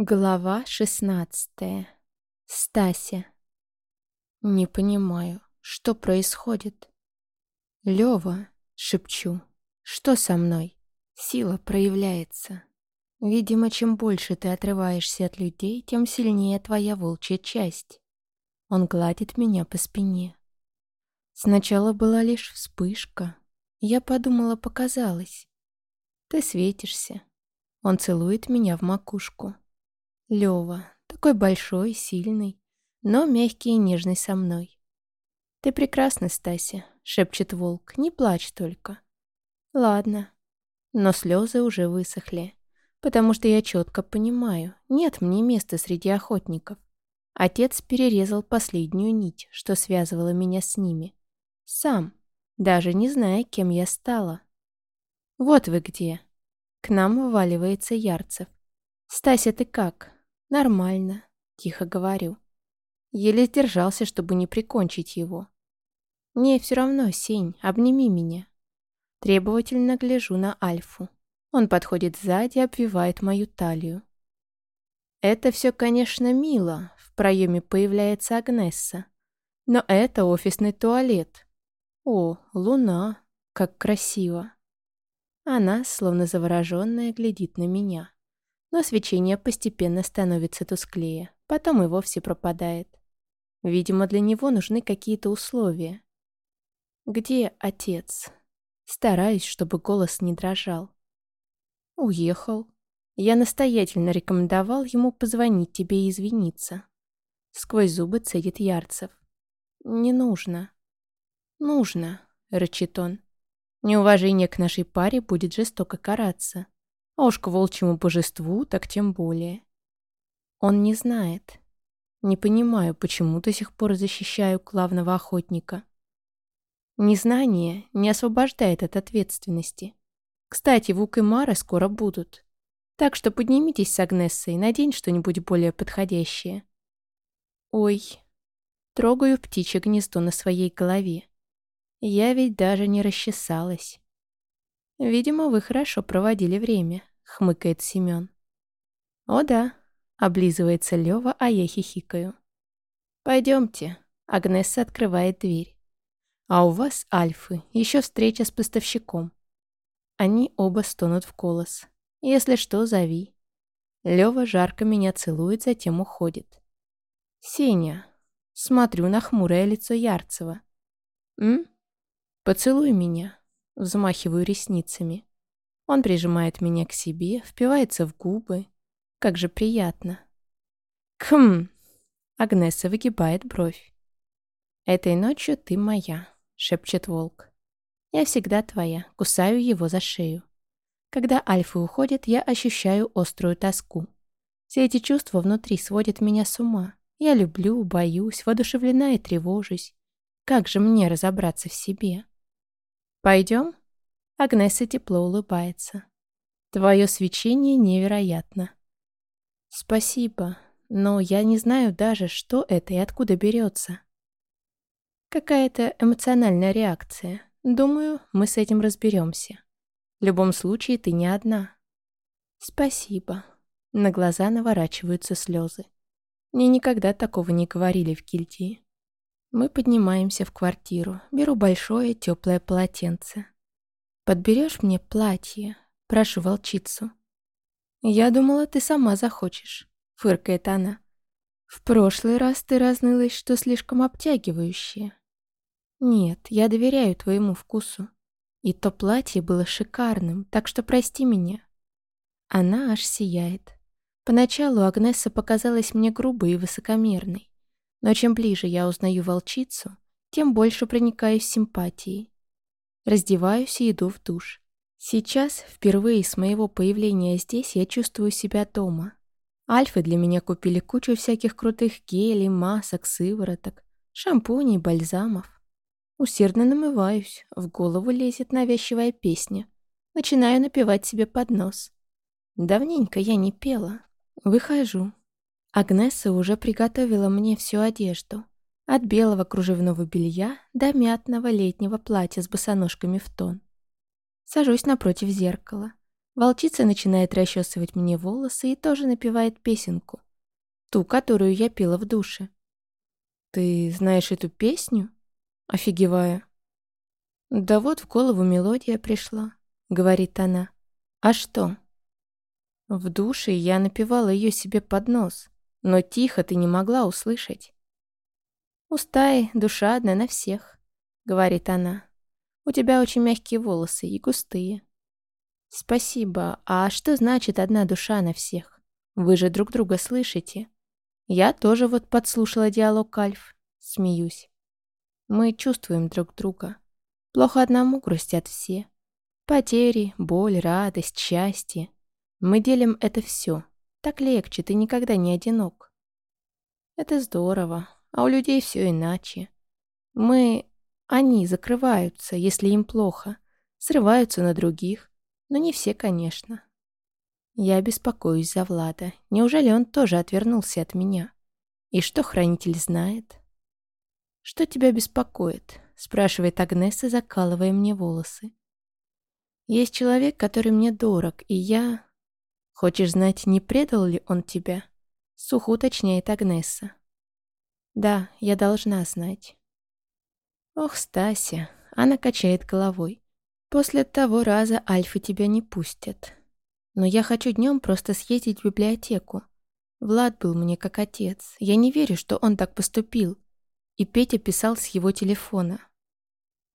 Глава шестнадцатая. Стася. Не понимаю, что происходит. Лёва, шепчу, что со мной? Сила проявляется. Видимо, чем больше ты отрываешься от людей, тем сильнее твоя волчья часть. Он гладит меня по спине. Сначала была лишь вспышка. Я подумала, показалось. Ты светишься. Он целует меня в макушку. Лёва, такой большой, сильный, но мягкий и нежный со мной. «Ты прекрасна, Стася», — шепчет волк, — «не плачь только». «Ладно». Но слезы уже высохли, потому что я четко понимаю, нет мне места среди охотников. Отец перерезал последнюю нить, что связывала меня с ними. Сам, даже не зная, кем я стала. «Вот вы где». К нам вываливается Ярцев. «Стася, ты как?» «Нормально», — тихо говорю. Еле сдержался, чтобы не прикончить его. «Не, все равно, Сень, обними меня». Требовательно гляжу на Альфу. Он подходит сзади, обвивает мою талию. Это все, конечно, мило. В проеме появляется Агнесса. Но это офисный туалет. О, луна, как красиво. Она, словно завороженная, глядит на меня но свечение постепенно становится тусклее, потом и вовсе пропадает. Видимо, для него нужны какие-то условия. «Где отец?» Стараюсь, чтобы голос не дрожал. «Уехал. Я настоятельно рекомендовал ему позвонить тебе и извиниться». Сквозь зубы цедит Ярцев. «Не нужно». «Нужно», — рычит он. «Неуважение к нашей паре будет жестоко караться. А уж к волчьему божеству так тем более. Он не знает. Не понимаю, почему до сих пор защищаю главного охотника. Незнание не освобождает от ответственности. Кстати, Вук и Мара скоро будут. Так что поднимитесь с Агнессой, надень что-нибудь более подходящее. Ой, трогаю птичье гнездо на своей голове. Я ведь даже не расчесалась. Видимо, вы хорошо проводили время хмыкает Семен. О да, облизывается Лева, а я хихикаю. Пойдемте. Агнесса открывает дверь. А у вас, Альфы, еще встреча с поставщиком. Они оба стонут в голос. Если что, зови. Лева жарко меня целует, затем уходит. Сеня. Смотрю на хмурое лицо Ярцева. М? Поцелуй меня. Взмахиваю ресницами. Он прижимает меня к себе, впивается в губы. Как же приятно. Кхм. Агнеса выгибает бровь. «Этой ночью ты моя», — шепчет волк. «Я всегда твоя», — кусаю его за шею. Когда альфы уходят, я ощущаю острую тоску. Все эти чувства внутри сводят меня с ума. Я люблю, боюсь, воодушевлена и тревожусь. Как же мне разобраться в себе? «Пойдем?» Агнеса тепло улыбается. Твое свечение невероятно. Спасибо, но я не знаю даже, что это и откуда берется. Какая-то эмоциональная реакция. Думаю, мы с этим разберемся. В любом случае, ты не одна. Спасибо. На глаза наворачиваются слезы. Мне никогда такого не говорили в гильдии. Мы поднимаемся в квартиру. Беру большое теплое полотенце. «Подберешь мне платье?» Прошу волчицу. «Я думала, ты сама захочешь», — фыркает она. «В прошлый раз ты разнылась, что слишком обтягивающее». «Нет, я доверяю твоему вкусу. И то платье было шикарным, так что прости меня». Она аж сияет. Поначалу Агнесса показалась мне грубой и высокомерной. Но чем ближе я узнаю волчицу, тем больше проникаюсь симпатией. Раздеваюсь и иду в душ. Сейчас, впервые с моего появления здесь, я чувствую себя дома. Альфы для меня купили кучу всяких крутых гелей, масок, сывороток, шампуней, бальзамов. Усердно намываюсь, в голову лезет навязчивая песня. Начинаю напевать себе под нос. Давненько я не пела. Выхожу. Агнеса уже приготовила мне всю одежду. От белого кружевного белья до мятного летнего платья с босоножками в тон. Сажусь напротив зеркала. Волчица начинает расчесывать мне волосы и тоже напевает песенку. Ту, которую я пела в душе. «Ты знаешь эту песню?» Офигеваю. «Да вот в голову мелодия пришла», — говорит она. «А что?» В душе я напевала ее себе под нос, но тихо ты не могла услышать. «У душа одна на всех», — говорит она. «У тебя очень мягкие волосы и густые». «Спасибо. А что значит одна душа на всех? Вы же друг друга слышите?» Я тоже вот подслушала диалог Альф. Смеюсь. Мы чувствуем друг друга. Плохо одному грустят все. Потери, боль, радость, счастье. Мы делим это все. Так легче, ты никогда не одинок. Это здорово, а у людей все иначе. Мы... Они закрываются, если им плохо, срываются на других, но не все, конечно. Я беспокоюсь за Влада. Неужели он тоже отвернулся от меня? И что хранитель знает? «Что тебя беспокоит?» — спрашивает Агнеса, закалывая мне волосы. «Есть человек, который мне дорог, и я...» «Хочешь знать, не предал ли он тебя?» — сухо уточняет Агнеса. «Да, я должна знать». «Ох, Стася!» — она качает головой. «После того раза Альфы тебя не пустят. Но я хочу днем просто съездить в библиотеку. Влад был мне как отец. Я не верю, что он так поступил. И Петя писал с его телефона.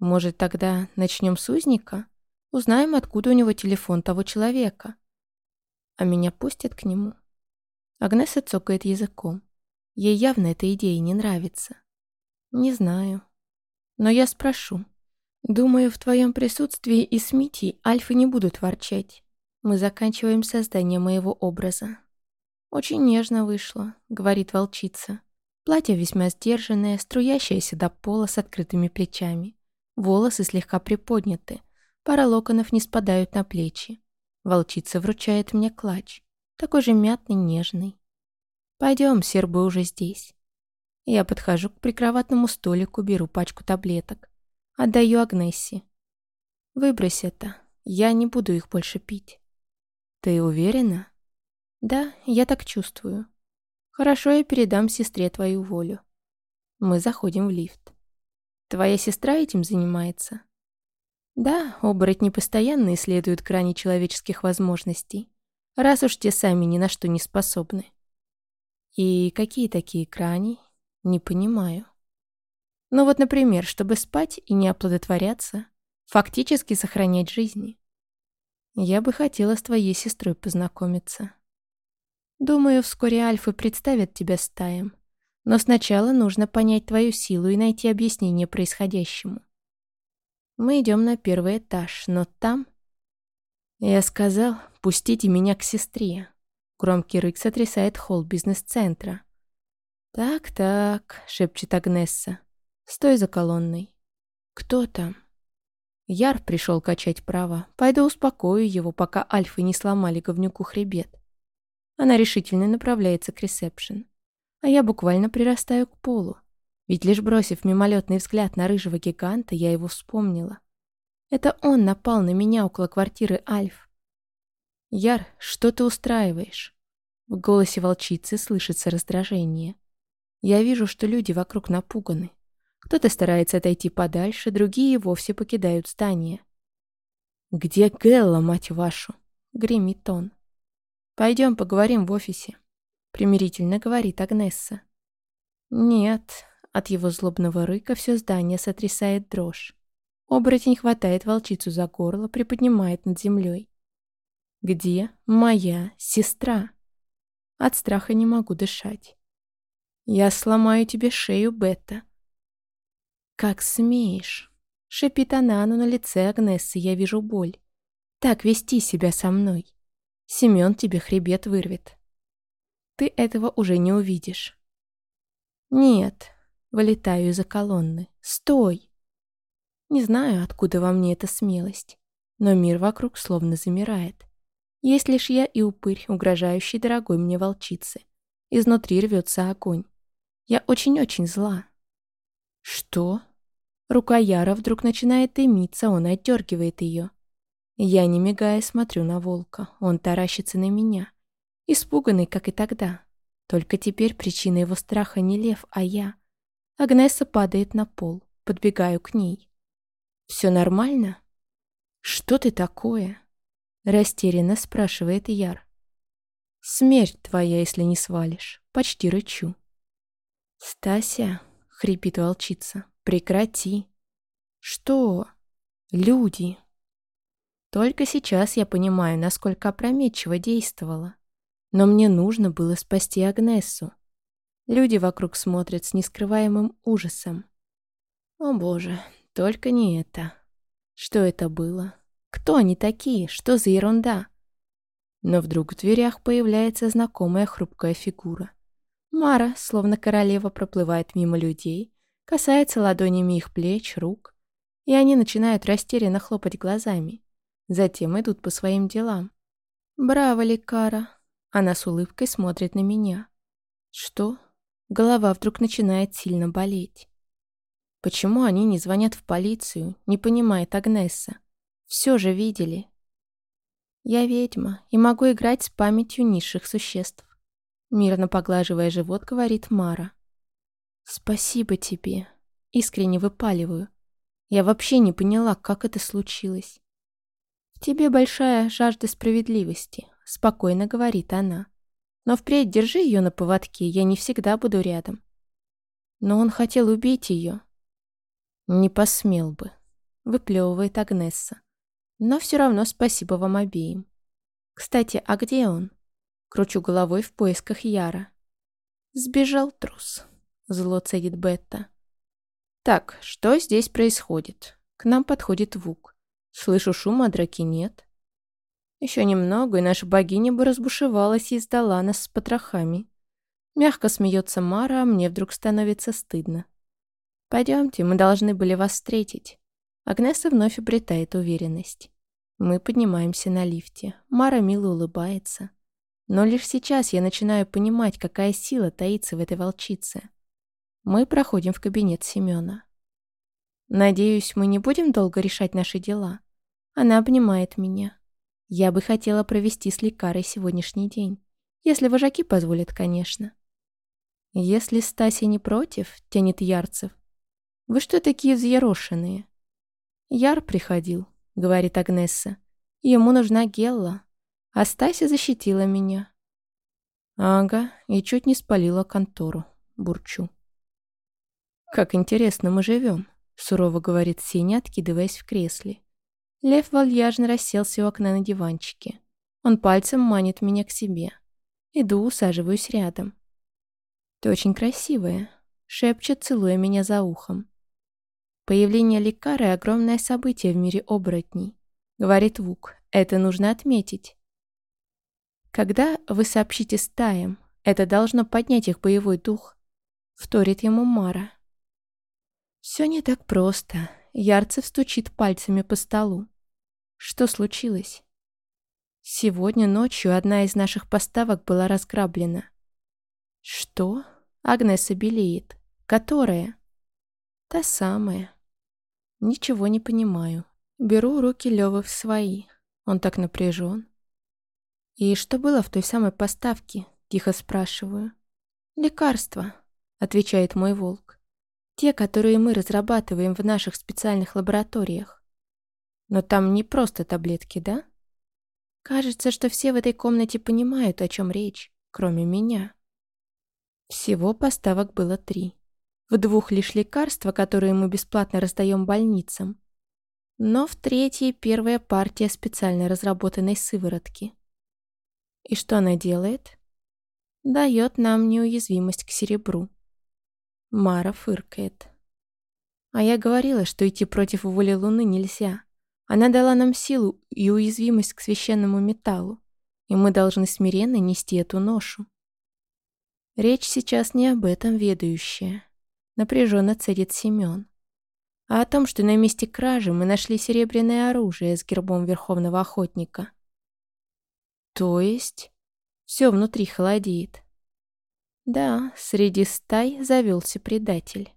Может, тогда начнем с узника? Узнаем, откуда у него телефон того человека. А меня пустят к нему. Агнеса цокает языком. Ей явно эта идея не нравится. Не знаю. Но я спрошу. Думаю, в твоем присутствии и с Митей альфы не будут ворчать. Мы заканчиваем создание моего образа. Очень нежно вышло, говорит волчица. Платье весьма сдержанное, струящееся до пола с открытыми плечами. Волосы слегка приподняты, пара локонов не спадают на плечи. Волчица вручает мне клатч, такой же мятный, нежный. Пойдем, сербы уже здесь. Я подхожу к прикроватному столику, беру пачку таблеток. Отдаю Агнессе. Выбрось это, я не буду их больше пить. «Ты уверена?» «Да, я так чувствую. Хорошо, я передам сестре твою волю». Мы заходим в лифт. «Твоя сестра этим занимается?» «Да, оборотни постоянно исследуют грани человеческих возможностей, раз уж те сами ни на что не способны». «И какие такие грани?» «Не понимаю». «Ну вот, например, чтобы спать и не оплодотворяться, фактически сохранять жизни». Я бы хотела с твоей сестрой познакомиться. Думаю, вскоре альфы представят тебя стаям. Но сначала нужно понять твою силу и найти объяснение происходящему. Мы идем на первый этаж, но там... Я сказал, пустите меня к сестре. Громкий рык сотрясает холл бизнес-центра. «Так-так», — шепчет Агнесса. «Стой за колонной». «Кто там?» Яр пришел качать права. Пойду успокою его, пока альфы не сломали говнюку хребет. Она решительно направляется к ресепшн. А я буквально прирастаю к полу. Ведь лишь бросив мимолетный взгляд на рыжего гиганта, я его вспомнила. Это он напал на меня около квартиры Альф. «Яр, что ты устраиваешь?» В голосе волчицы слышится раздражение. Я вижу, что люди вокруг напуганы. Кто-то старается отойти подальше, другие вовсе покидают здание. «Где Гелла, мать вашу?» — гремит он. «Пойдем поговорим в офисе», — примирительно говорит Агнесса. «Нет», — от его злобного рыка все здание сотрясает дрожь. Оборотень хватает волчицу за горло, приподнимает над землей. «Где моя сестра?» От страха не могу дышать. «Я сломаю тебе шею, Бетта», «Как смеешь!» — шипит она, но на лице Агнессы я вижу боль. «Так вести себя со мной. Семен тебе хребет вырвет. Ты этого уже не увидишь». «Нет», — вылетаю из-за колонны. «Стой!» Не знаю, откуда во мне эта смелость, но мир вокруг словно замирает. Есть лишь я и упырь, угрожающий дорогой мне волчице. Изнутри рвется огонь. Я очень-очень зла. «Что?» Рука Яра вдруг начинает дымиться, он отдергивает ее. Я, не мигая, смотрю на волка. Он таращится на меня. Испуганный, как и тогда. Только теперь причина его страха не лев, а я. Агнеса падает на пол. Подбегаю к ней. «Все нормально?» «Что ты такое?» Растерянно спрашивает Яр. «Смерть твоя, если не свалишь». Почти рычу. «Стася», — хрипит волчица, — «прекрати». «Что?» «Люди». Только сейчас я понимаю, насколько опрометчиво действовала. Но мне нужно было спасти Агнессу. Люди вокруг смотрят с нескрываемым ужасом. О боже, только не это. Что это было? Кто они такие? Что за ерунда? Но вдруг в дверях появляется знакомая хрупкая фигура. Мара, словно королева, проплывает мимо людей, касается ладонями их плеч, рук, и они начинают растерянно хлопать глазами. Затем идут по своим делам. «Браво, Лекара!» Она с улыбкой смотрит на меня. «Что?» Голова вдруг начинает сильно болеть. Почему они не звонят в полицию, не понимает Агнесса. Все же видели. Я ведьма и могу играть с памятью низших существ. Мирно поглаживая живот, говорит Мара. Спасибо тебе. Искренне выпаливаю. Я вообще не поняла, как это случилось. В тебе большая жажда справедливости, спокойно говорит она. Но впредь держи ее на поводке, я не всегда буду рядом. Но он хотел убить ее. Не посмел бы, выплевывает Агнесса. Но все равно спасибо вам обеим. Кстати, а где он? Кручу головой в поисках Яра. Сбежал трус. Зло цедит Бетта. Так, что здесь происходит? К нам подходит Вук. Слышу шум, а драки нет. Еще немного, и наша богиня бы разбушевалась и сдала нас с потрохами. Мягко смеется Мара, а мне вдруг становится стыдно. Пойдемте, мы должны были вас встретить. Агнеса вновь обретает уверенность. Мы поднимаемся на лифте. Мара мило улыбается. Но лишь сейчас я начинаю понимать, какая сила таится в этой волчице. Мы проходим в кабинет Семена. Надеюсь, мы не будем долго решать наши дела. Она обнимает меня. Я бы хотела провести с лекарой сегодняшний день. Если вожаки позволят, конечно. Если Стася не против, тянет Ярцев. Вы что такие взъерошенные? «Яр приходил», — говорит Агнесса. «Ему нужна Гелла, а Стася защитила меня». «Ага, и чуть не спалила контору», — бурчу. «Как интересно мы живем», — сурово говорит Сеня, откидываясь в кресле. Лев вальяжно расселся у окна на диванчике. Он пальцем манит меня к себе. Иду, усаживаюсь рядом. «Ты очень красивая», — шепчет, целуя меня за ухом. Появление лекары — огромное событие в мире оборотней. Говорит Вук, это нужно отметить. Когда вы сообщите стаям, это должно поднять их боевой дух. Вторит ему Мара. Все не так просто. Ярцев стучит пальцами по столу. Что случилось? Сегодня ночью одна из наших поставок была разграблена. Что? Агнеса белеет. Которая? Та самая. Ничего не понимаю. Беру руки Лёвы в свои. Он так напряжен. «И что было в той самой поставке?» – тихо спрашиваю. «Лекарства», – отвечает мой волк. «Те, которые мы разрабатываем в наших специальных лабораториях. Но там не просто таблетки, да?» Кажется, что все в этой комнате понимают, о чем речь, кроме меня. Всего поставок было три. В двух лишь лекарства, которые мы бесплатно раздаем больницам. Но в третьей первая партия специально разработанной сыворотки. И что она делает? Дает нам неуязвимость к серебру. Мара фыркает. А я говорила, что идти против воли Луны нельзя. Она дала нам силу и уязвимость к священному металлу, и мы должны смиренно нести эту ношу. Речь сейчас не об этом ведающая напряженно цедит Семен. А о том, что на месте кражи мы нашли серебряное оружие с гербом Верховного Охотника. То есть все внутри холодеет. Да, среди стай завелся предатель.